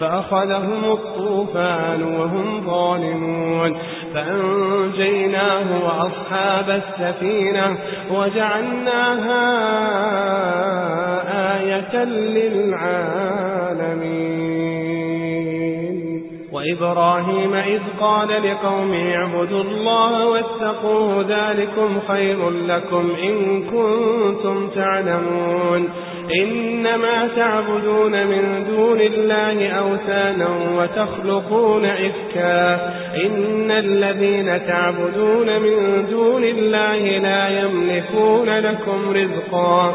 فأخذهم الطوفان وهم ظالمون. فأنجيناه وأصحاب السفينة وجعلناها آية للعالمين. وإبراهيم إذ قال لقومه اعبدوا الله واتقوه ذلكم خير لكم إن كنتم تعلمون. إنما تعبدون من دون الله أوثانا وتخلقون إفكا. إن الذين تعبدون من دون الله لا يملكون لكم رزقا.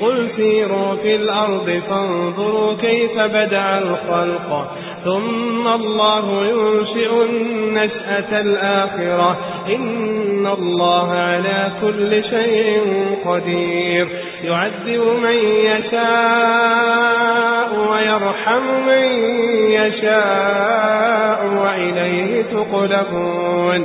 قل سيروا في الأرض فانظروا كيف بدع الخلق ثم الله ينشئ النشأة الآخرة إن الله على كل شيء قدير يعذب من يشاء ويرحم من يشاء وإليه تقلبون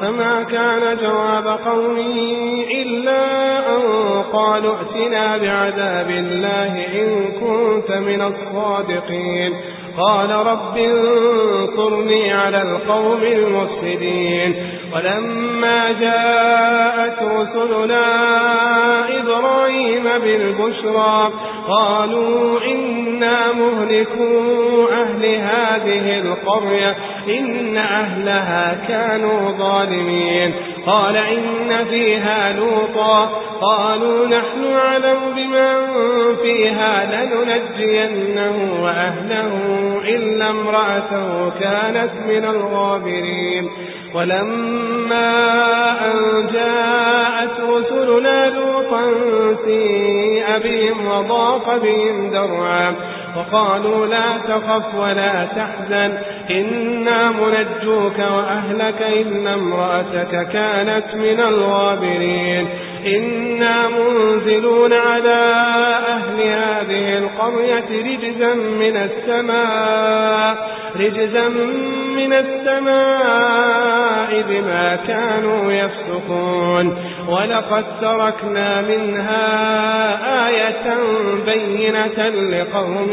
فما كان جواب قومه إلا أن قالوا ائتنا بعذاب الله إن كنت من الصادقين. قال رب انصرني على القوم المفسدين. ولما جاءت رسلنا إبراهيم بالبشرى قالوا إنا مهلكوا أهل هذه القرية إن أهلها كانوا ظالمين. قال إن فيها لوطا. قالوا نحن أعلم بمن فيها لننجينه وأهله إلا امرأته كانت من الغابرين. ولما أن جاءت رسلنا لوطا سيء بهم وضاق بهم درعا. وقالوا لا تخف ولا تحزن إنا منجوك وأهلك إلا امرأتك كانت من الغابرين. إنا منزلون على أهل هذه القرية رجزا من السماء رجزا من السماء بما كانوا يفسقون. ولقد تركنا منها آية بينة لقوم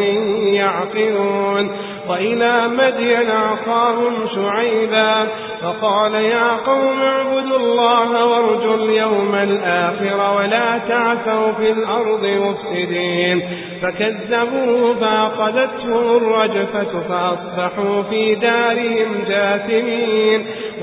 يعقلون. وإلى مدين أخاهم شعيبا. فقال يا قوم اعبدوا الله وارجوا اليوم الآخر ولا تعثوا في الأرض مفسدين. فكذبوه فأخذتهم الرجفة فأصبحوا في دارهم جاثمين.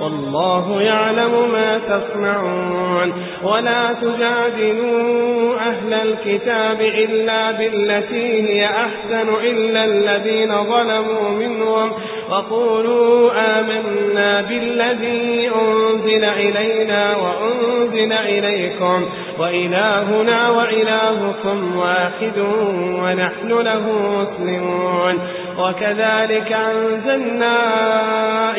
والله يعلم ما تصنعون. ولا تجادلوا أهل الكتاب إلا بالتي هي أحسن إلا الذين ظلموا منهم وقولوا آمنا بالذي أنزل إلينا وأنزل إليكم. وإلهنا وإلهكم واحد ونحن له مسلمون. وكذلك أنزلنا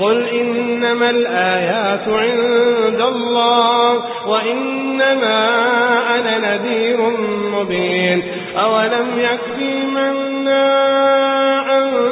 قل إنما الآيات عند الله وإنما أنا نذير مبين أولم يكفي منا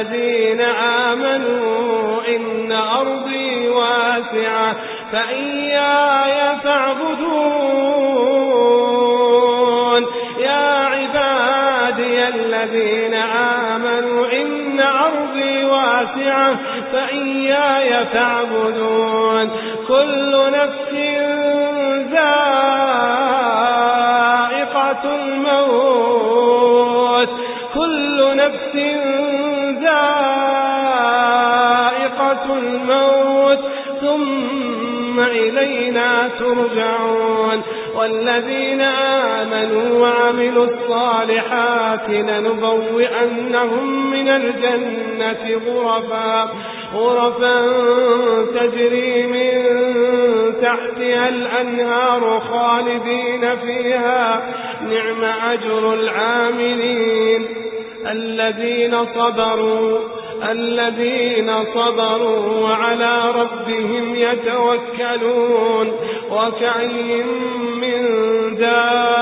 الذين آمنوا إن أرضي واسعة فإياي فاعبدون. يا عبادي الذين آمنوا إن أرضي واسعة فإياي فاعبدون. كل نفس ذائقة إلينا ترجعون. والذين آمنوا وعملوا الصالحات لنبوئنهم من الجنة غرفا. غرفا تجري من تحتها الأنهار خالدين فيها. نعم أجر العاملين الذين صبروا. الذين صبروا وعلى ربهم يتوكلون. وكأين من دابة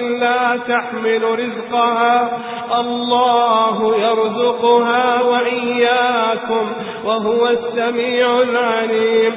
لا تحمل رزقها. الله يرزقها وإياكم وهو السميع العليم.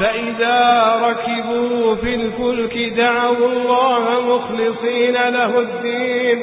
فإذا ركبوا في الفلك دعوا الله مخلصين له الدين.